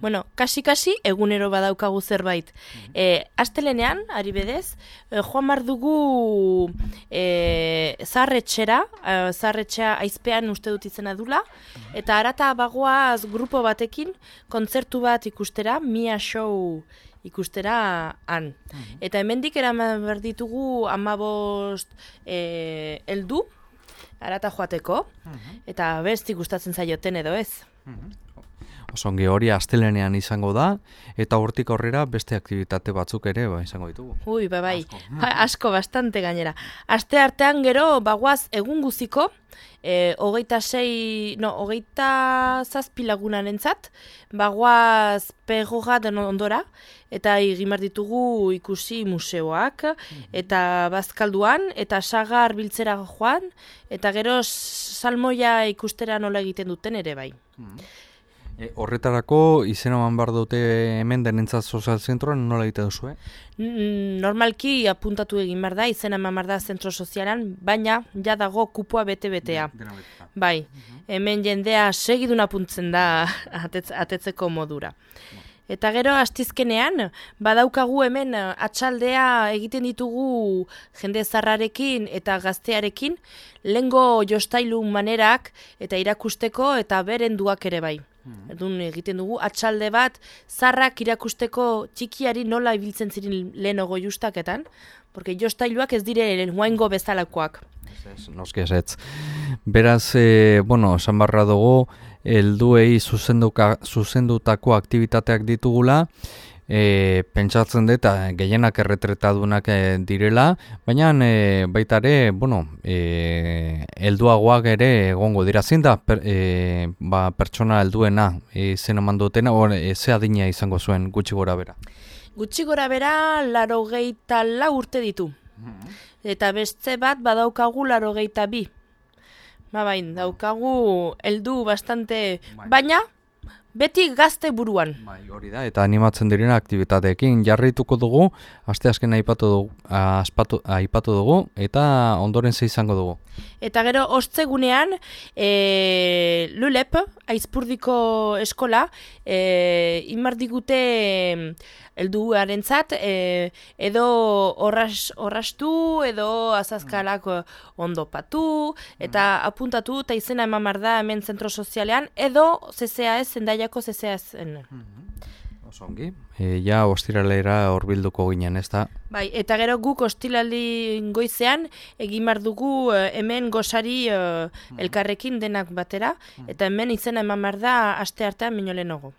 Bueno, kasi-kasi egunero badaukagu zerbait. E, astelenean, ari bedez, e, joan bar dugu e, zarretxera, e, zarretxea aizpean uste dut izena dula, eta arata bagoaz grupo batekin kontzertu bat ikustera, Mia Show ikustera han. Eta hemendik eraman behar ditugu amabost e, eldu, arata joateko, eta besti gustatzen zaioten edo ez. Osongi hori astelenean izango da, eta hortik aurrera beste aktivitate batzuk ere ba, izango ditugu. Ui, ba, bai, Asko. Asko bastante gainera. Aste artean gero, bagoaz egun guziko, e, hogeita sei, no, hogeita zazpi lagunan entzat, bagoaz pegoga den ondora, eta egimar ditugu ikusi museoak, eta bazkalduan, eta sagar biltzera joan, eta gero salmoia ikustera nola egiten duten ere bai. E, horretarako izena eman behar dute hemen denentzat sozial zentroan nola egite duzu, eh? Mm, Normalki apuntatu egin behar da, izena eman behar da zentro sozialan, baina ja dago kupoa bete-betea. Bai, hemen jendea segidun apuntzen da atetz, atetzeko modura. Eta gero astizkenean, badaukagu hemen eh, atxaldea egiten ditugu jende zarrarekin eta gaztearekin, lengo jostailu manerak eta irakusteko eta berenduak ere bai. Edun egiten dugu atxalde bat zarrak irakusteko txikiari nola ibiltzen ziren lehenago justaketan, porque jostailuak ez dire huaingo bezalakoak. Ez, ez, noski ez. Beraz, e, bueno, esan barra dugu, helduei zuzendutako aktivitateak ditugula, e, pentsatzen dut eh, gehienak erretretadunak e, direla, baina e, baita ere, bueno, e, helduagoak ere egongo dira. Zein da per, e, ba, pertsona helduena e, zen eman dutena, or, e, ze adina izango zuen gutxi gora bera? Gutxi gora bera, laro geita la urte ditu. Eta beste bat badaukagu laro geita bi. Ba bain, daukagu heldu bastante, Bai. baina beti gazte buruan. Bai, hori da, eta animatzen direna aktibitateekin jarraituko dugu, aste azken aipatu dugu, aspatu, aipatu dugu, eta ondoren ze izango dugu. Eta gero ostzegunean, e, Lulep, Aizpurdiko eskola, e, inbar digute helduarentzat e, edo orras, orrastu, edo azazkalak eh, ondo patu, eta apuntatu, eta izena eman da hemen zentro sozialean, edo CCAS, zendaiako CCAS. -en. Osongi. E, ja, ostiralera horbilduko ginen, ez da? Bai, eta gero guk ostilali goizean egin behar dugu eh, hemen gosari eh, elkarrekin denak batera, eta hemen izena eman behar da aste artean. Bueno,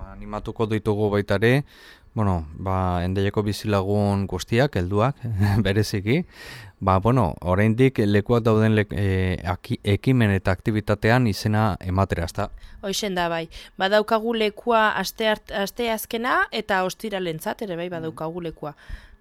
ba, animatuko ditugu baita ere, bueno, ba, endaiako bizilagun guztiak, helduak, bereziki, ba, bueno, oraindik lekuak dauden lek, e, aki, ekimen eta aktivitatean izena ematera, ez da? Hoixen da bai, badaukagu lekua aste azkena eta ostiralentzat ere bai badaukagu lekua.